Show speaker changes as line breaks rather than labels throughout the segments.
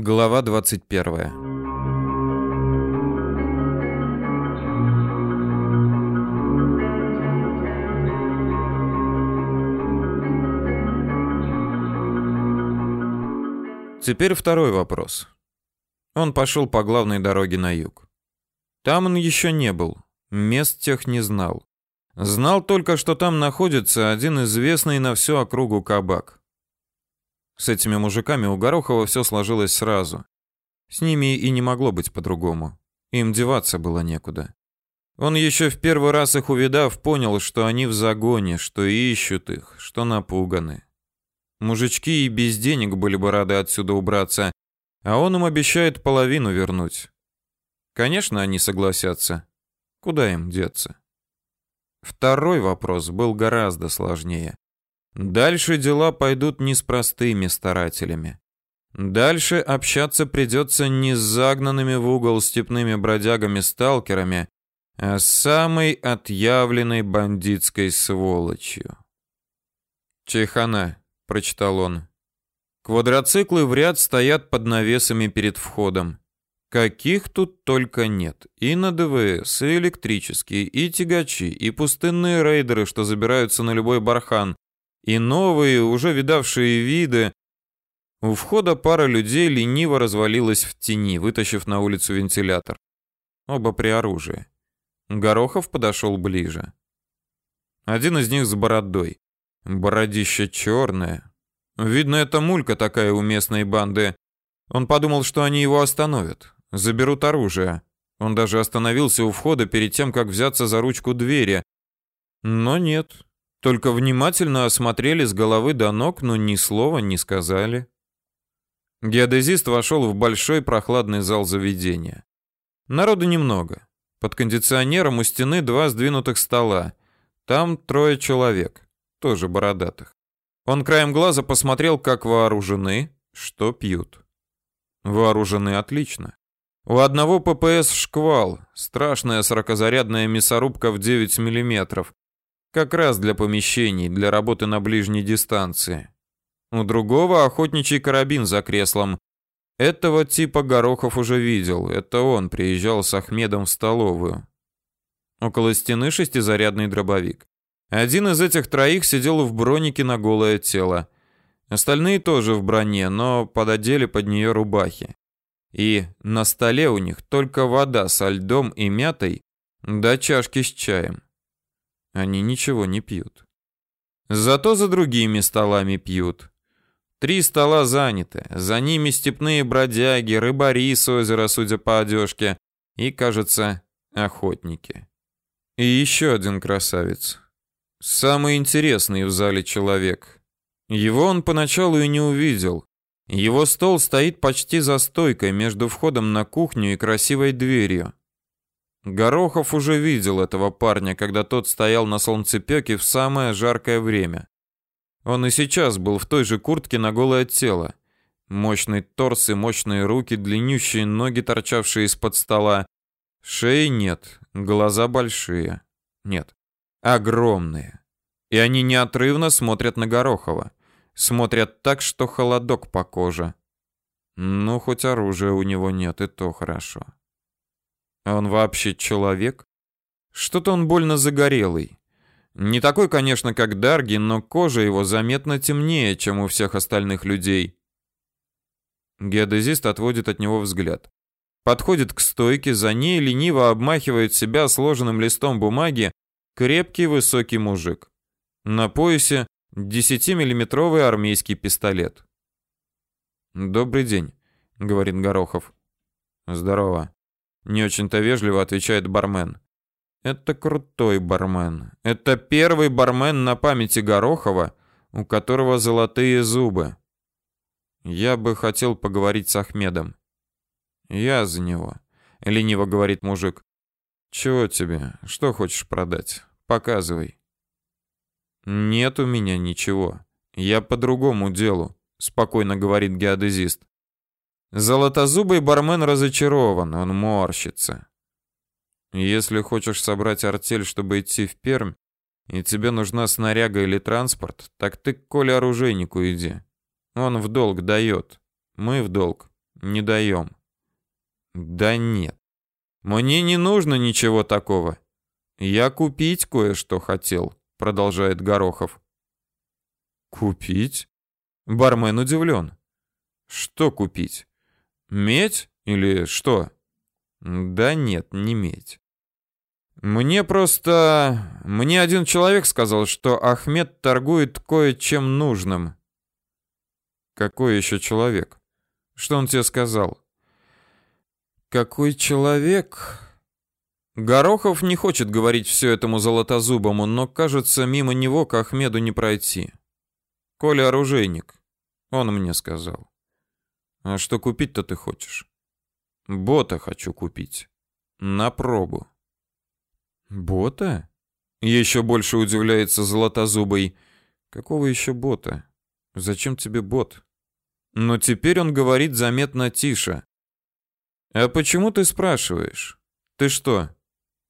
Глава 21. Теперь второй вопрос. Он пошел по главной дороге на юг. Там он еще не был, мест тех не знал. Знал только, что там находится один известный на всю округу кабак. С этими мужиками у Горохова все сложилось сразу. С ними и не могло быть по-другому. Им деваться было некуда. Он еще в первый раз их увидав, понял, что они в загоне, что ищут их, что напуганы. Мужички и без денег были бы рады отсюда убраться, а он им обещает половину вернуть. Конечно, они согласятся. Куда им деться? Второй вопрос был гораздо сложнее. Дальше дела пойдут не с простыми старателями. Дальше общаться придется не с загнанными в угол степными бродягами-сталкерами, а с самой отъявленной бандитской сволочью. «Чайхана», — прочитал он. Квадроциклы в ряд стоят под навесами перед входом. Каких тут только нет. И на ДВС, и электрические, и тягачи, и пустынные рейдеры, что забираются на любой бархан, и новые, уже видавшие виды. У входа пара людей лениво развалилась в тени, вытащив на улицу вентилятор. Оба при оружии. Горохов подошел ближе. Один из них с бородой. Бородище черное. Видно, это мулька такая у местной банды. Он подумал, что они его остановят заберут оружие. Он даже остановился у входа перед тем, как взяться за ручку двери. Но нет, только внимательно осмотрели с головы до ног, но ни слова не сказали. Геодезист вошел в большой прохладный зал заведения. Народу немного. Под кондиционером у стены два сдвинутых стола. Там трое человек, тоже бородатых. Он краем глаза посмотрел, как вооружены, что пьют. Вооружены отлично. У одного ППС шквал, страшная сорокозарядная мясорубка в 9 мм. Как раз для помещений, для работы на ближней дистанции. У другого охотничий карабин за креслом. Этого типа Горохов уже видел. Это он приезжал с Ахмедом в столовую. Около стены шестизарядный дробовик. Один из этих троих сидел в бронике на голое тело. Остальные тоже в броне, но пододели под нее рубахи. И на столе у них только вода со льдом и мятой, да чашки с чаем. Они ничего не пьют. Зато за другими столами пьют. Три стола заняты, за ними степные бродяги, рыбари с озера, судя по одежке, и, кажется, охотники. И еще один красавец. Самый интересный в зале человек. Его он поначалу и не увидел, его стол стоит почти за стойкой между входом на кухню и красивой дверью. Горохов уже видел этого парня, когда тот стоял на солнцепёке в самое жаркое время. Он и сейчас был в той же куртке на голое тело. Мощный торс и мощные руки, длиннющие ноги, торчавшие из-под стола. Шеи нет, глаза большие. Нет, огромные. И они неотрывно смотрят на Горохова. Смотрят так, что холодок по коже. Ну, хоть оружия у него нет, и то хорошо. А он вообще человек? Что-то он больно загорелый. Не такой, конечно, как Дарги, но кожа его заметно темнее, чем у всех остальных людей. Геодезист отводит от него взгляд. Подходит к стойке, за ней лениво обмахивает себя сложенным листом бумаги крепкий высокий мужик. На поясе 10-миллиметровый армейский пистолет. «Добрый день», — говорит Горохов. «Здорово». Не очень-то вежливо отвечает бармен. Это крутой бармен. Это первый бармен на памяти Горохова, у которого золотые зубы. Я бы хотел поговорить с Ахмедом. Я за него, лениво говорит мужик. Чего тебе? Что хочешь продать? Показывай. Нет у меня ничего. Я по другому делу, спокойно говорит геодезист. Золотозубый бармен разочарован, он морщится. Если хочешь собрать артель, чтобы идти в Пермь, и тебе нужна снаряга или транспорт, так ты к Коле оружейнику иди. Он в долг дает. Мы в долг Не даем. Да нет. Мне не нужно ничего такого. Я купить кое-что хотел, продолжает Горохов. Купить? Бармен удивлен. Что купить? Медь или что? Да нет, не медь. Мне просто... Мне один человек сказал, что Ахмед торгует кое-чем нужным. Какой еще человек? Что он тебе сказал? Какой человек? Горохов не хочет говорить все этому золотозубому, но, кажется, мимо него к Ахмеду не пройти. Коля оружейник. Он мне сказал. А что купить-то ты хочешь? Бота хочу купить. На пробу. Бота? Еще больше удивляется Золотозубый. Какого еще бота? Зачем тебе бот? Но теперь он говорит заметно тише. А почему ты спрашиваешь? Ты что,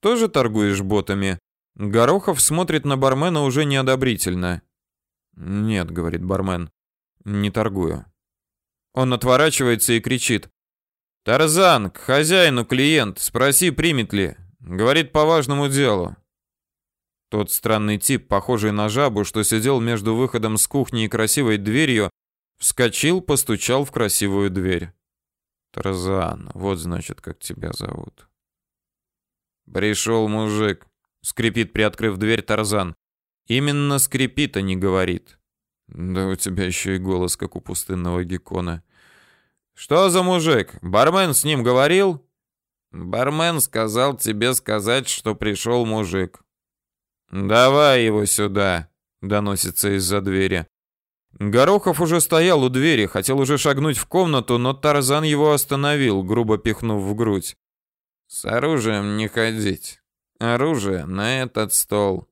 тоже торгуешь ботами? Горохов смотрит на бармена уже неодобрительно. Нет, говорит бармен. Не торгую. Он отворачивается и кричит: Тарзан, к хозяину клиент, спроси, примет ли. Говорит по важному делу. Тот странный тип, похожий на жабу, что сидел между выходом с кухни и красивой дверью, вскочил, постучал в красивую дверь. Тарзан, вот значит, как тебя зовут. Пришел мужик, скрипит, приоткрыв дверь Тарзан. Именно скрипит, а не говорит. Да у тебя еще и голос, как у пустынного геккона. Что за мужик? Бармен с ним говорил? Бармен сказал тебе сказать, что пришел мужик. Давай его сюда, доносится из-за двери. Горохов уже стоял у двери, хотел уже шагнуть в комнату, но Тарзан его остановил, грубо пихнув в грудь. С оружием не ходить. Оружие на этот стол.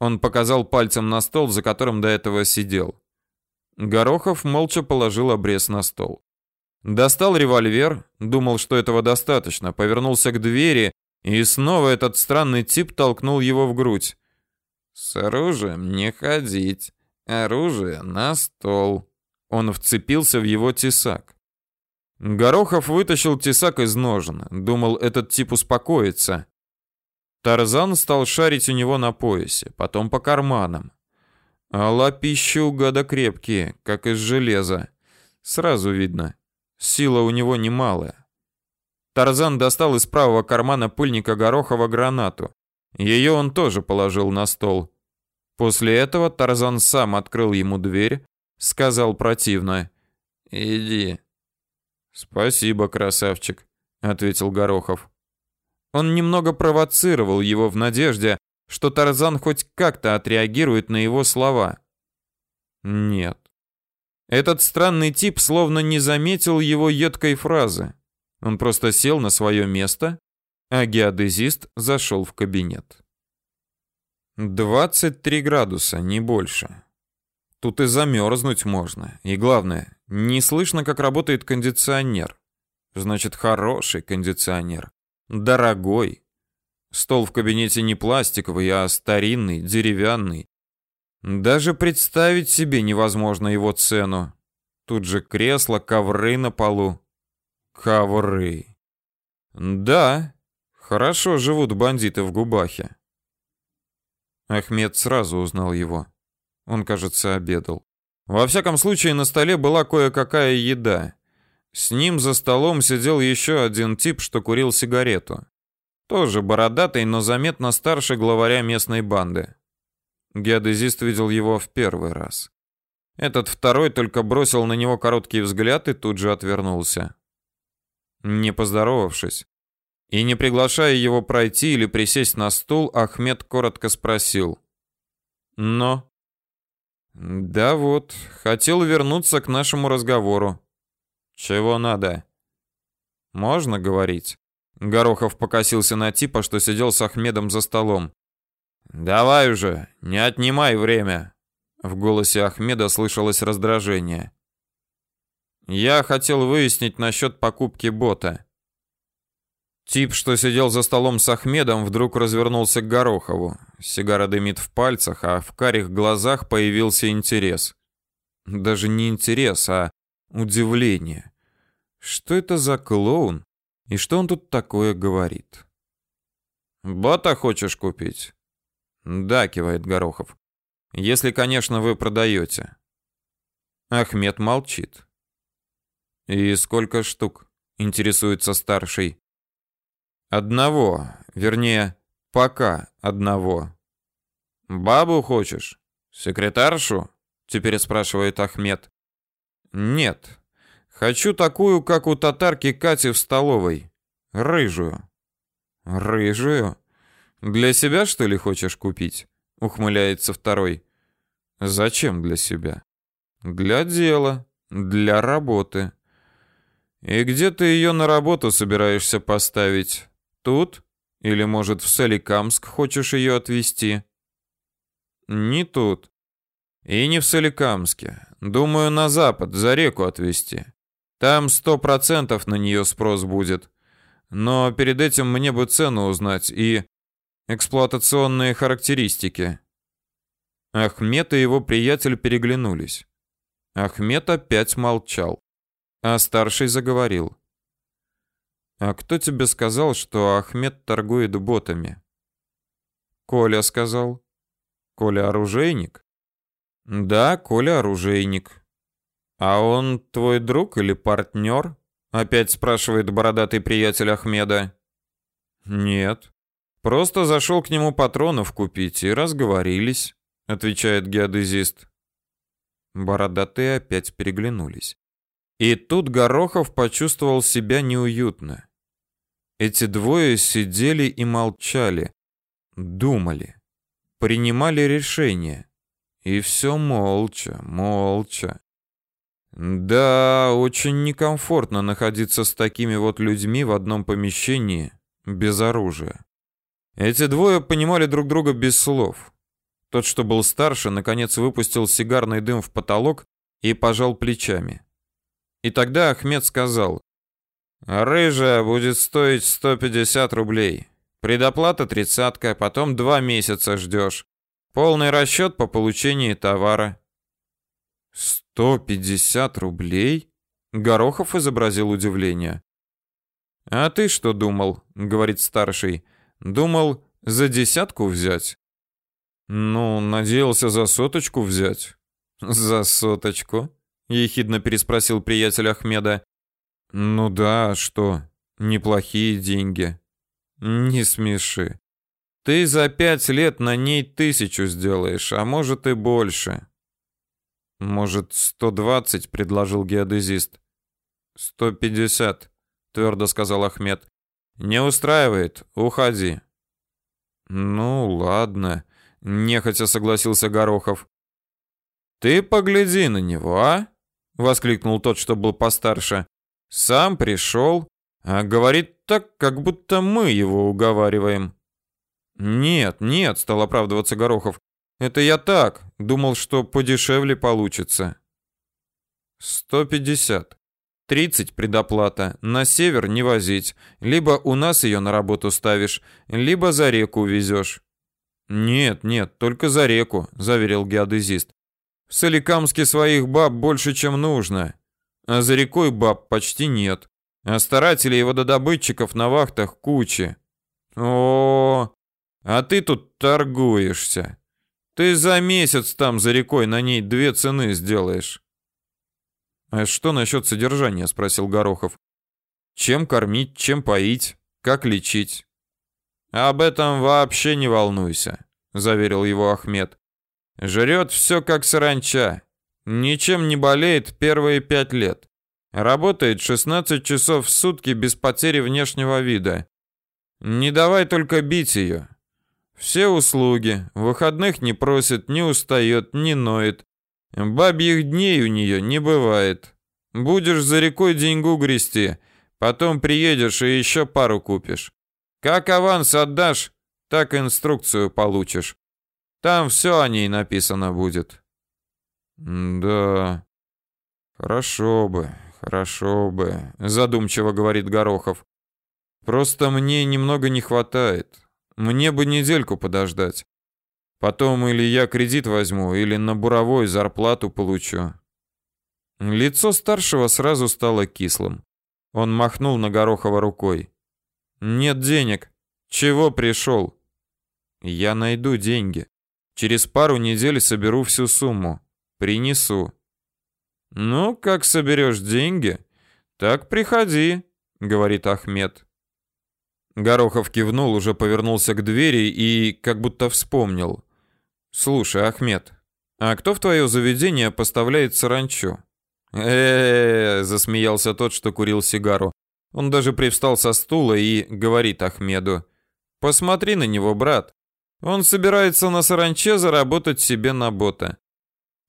Он показал пальцем на стол, за которым до этого сидел. Горохов молча положил обрез на стол. Достал револьвер, думал, что этого достаточно, повернулся к двери, и снова этот странный тип толкнул его в грудь. «С оружием не ходить. Оружие на стол». Он вцепился в его тесак. Горохов вытащил тесак из ножен, думал, этот тип успокоится. Тарзан стал шарить у него на поясе, потом по карманам. А лапища у гада крепкие, как из железа. Сразу видно, Сила у него немалая. Тарзан достал из правого кармана пыльника Горохова гранату. Ее он тоже положил на стол. После этого Тарзан сам открыл ему дверь, сказал противно: "Иди". "Спасибо, красавчик", ответил Горохов. Он немного провоцировал его в надежде, что Тарзан хоть как-то отреагирует на его слова. Нет. Этот странный тип словно не заметил его едкой фразы. Он просто сел на свое место, а геодезист зашел в кабинет. 23 градуса, не больше. Тут и замерзнуть можно. И главное, не слышно, как работает кондиционер. Значит, хороший кондиционер. Дорогой. Стол в кабинете не пластиковый, а старинный, деревянный. Даже представить себе невозможно его цену. Тут же кресло, ковры на полу. Ковры. Да, хорошо живут бандиты в Губахе. Ахмед сразу узнал его. Он, кажется, обедал. Во всяком случае, на столе была кое-какая еда. С ним за столом сидел еще один тип, что курил сигарету. Тоже бородатый, но заметно старше главаря местной банды. Геодезист видел его в первый раз. Этот второй только бросил на него короткий взгляд и тут же отвернулся. Не поздоровавшись и не приглашая его пройти или присесть на стул, Ахмед коротко спросил: "Но да вот, хотел вернуться к нашему разговору. Чего надо? Можно говорить?" Горохов покосился на типа, что сидел с Ахмедом за столом. Давай уже, не отнимай время. В голосе Ахмеда слышалось раздражение. Я хотел выяснить насчет покупки бота. Тип, что сидел за столом с Ахмедом, вдруг развернулся к Горохову. Сигара дымит в пальцах, а в карих глазах появился интерес. Даже не интерес, а удивление. Что это за клоун? И что он тут такое говорит? Бота хочешь купить? Да, кивает Горохов. Если, конечно, вы продаете. Ахмед молчит. И сколько штук? Интересуется старший. Одного, вернее, пока одного. Бабу хочешь? Секретаршу? Теперь спрашивает Ахмед. Нет. Хочу такую, как у татарки Кати в столовой. Рыжую. Рыжую? Для себя, что ли, хочешь купить? Ухмыляется второй. Зачем для себя? Для дела, для работы. И где ты ее на работу собираешься поставить? Тут? Или, может, в Соликамск хочешь ее отвезти? Не тут. И не в Соликамске. Думаю, на запад, за реку отвезти. Там сто процентов на нее спрос будет. Но перед этим мне бы цену узнать и эксплуатационные характеристики. Ахмед и его приятель переглянулись. Ахмед опять молчал, а старший заговорил. А кто тебе сказал, что Ахмед торгует ботами? Коля сказал. Коля оружейник? Да, Коля оружейник. А он твой друг или партнер? Опять спрашивает бородатый приятель Ахмеда. Нет. Просто зашел к нему патронов купить и разговорились, отвечает геодезист. Бородатые опять переглянулись. И тут Горохов почувствовал себя неуютно. Эти двое сидели и молчали, думали, принимали решения. И все молча, молча. Да, очень некомфортно находиться с такими вот людьми в одном помещении без оружия. Эти двое понимали друг друга без слов. Тот, что был старше, наконец выпустил сигарный дым в потолок и пожал плечами. И тогда Ахмед сказал: Рыжая будет стоить 150 рублей. Предоплата тридцатка, потом два месяца ждешь. Полный расчет по получении товара. 150 рублей? Горохов изобразил удивление. А ты что думал? говорит старший. Думал за десятку взять? Ну, надеялся за соточку взять. За соточку? ехидно переспросил приятель Ахмеда. Ну да, что? Неплохие деньги. Не смеши. Ты за пять лет на ней тысячу сделаешь, а может и больше. Может, сто двадцать, предложил геодезист. Сто пятьдесят, твердо сказал Ахмед. Не устраивает, уходи. Ну, ладно, нехотя согласился Горохов. Ты погляди на него, а? воскликнул тот, что был постарше. Сам пришел, а говорит так, как будто мы его уговариваем. Нет, нет, стал оправдываться Горохов. Это я так, думал, что подешевле получится. 150. 30 предоплата. На север не возить. Либо у нас ее на работу ставишь, либо за реку везешь. Нет, нет, только за реку, заверил геодезист. В Соликамске своих баб больше, чем нужно а за рекой баб почти нет. А старателей и вододобытчиков на вахтах куча. О, а ты тут торгуешься. Ты за месяц там за рекой на ней две цены сделаешь. А что насчет содержания, спросил Горохов. Чем кормить, чем поить, как лечить? Об этом вообще не волнуйся, заверил его Ахмед. Жрет все как саранча. Ничем не болеет первые пять лет. Работает 16 часов в сутки без потери внешнего вида. Не давай только бить ее. Все услуги, выходных не просит, не устает, не ноет. Бабьих дней у нее не бывает. Будешь за рекой деньгу грести, потом приедешь и еще пару купишь. Как аванс отдашь, так инструкцию получишь. Там все о ней написано будет. Да. Хорошо бы, хорошо бы, задумчиво говорит Горохов. Просто мне немного не хватает. Мне бы недельку подождать. Потом или я кредит возьму, или на буровой зарплату получу. Лицо старшего сразу стало кислым. Он махнул на Горохова рукой. Нет денег. Чего пришел? Я найду деньги. Через пару недель соберу всю сумму. Принесу. Ну, как соберешь деньги, так приходи, говорит Ахмед. Горохов кивнул, уже повернулся к двери и как будто вспомнил. Слушай, Ахмед, а кто в твое заведение поставляет саранчу? Э, -э, -э засмеялся тот, что курил сигару. Он даже привстал со стула и говорит Ахмеду: "Посмотри на него, брат. Он собирается на саранче заработать себе на бота.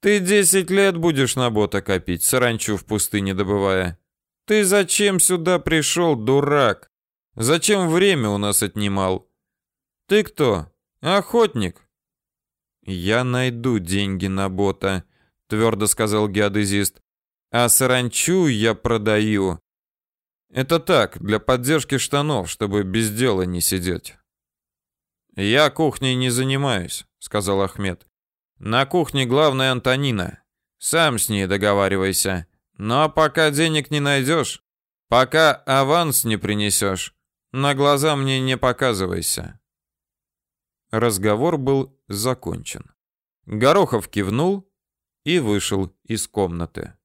Ты десять лет будешь на бота копить, саранчу в пустыне добывая. Ты зачем сюда пришел, дурак? Зачем время у нас отнимал? Ты кто? Охотник? Я найду деньги на бота, твердо сказал геодезист. А саранчу я продаю. Это так, для поддержки штанов, чтобы без дела не сидеть. Я кухней не занимаюсь, сказал Ахмед. На кухне главная Антонина. Сам с ней договаривайся. Но пока денег не найдешь, пока аванс не принесешь, на глаза мне не показывайся. Разговор был закончен. Горохов кивнул и вышел из комнаты.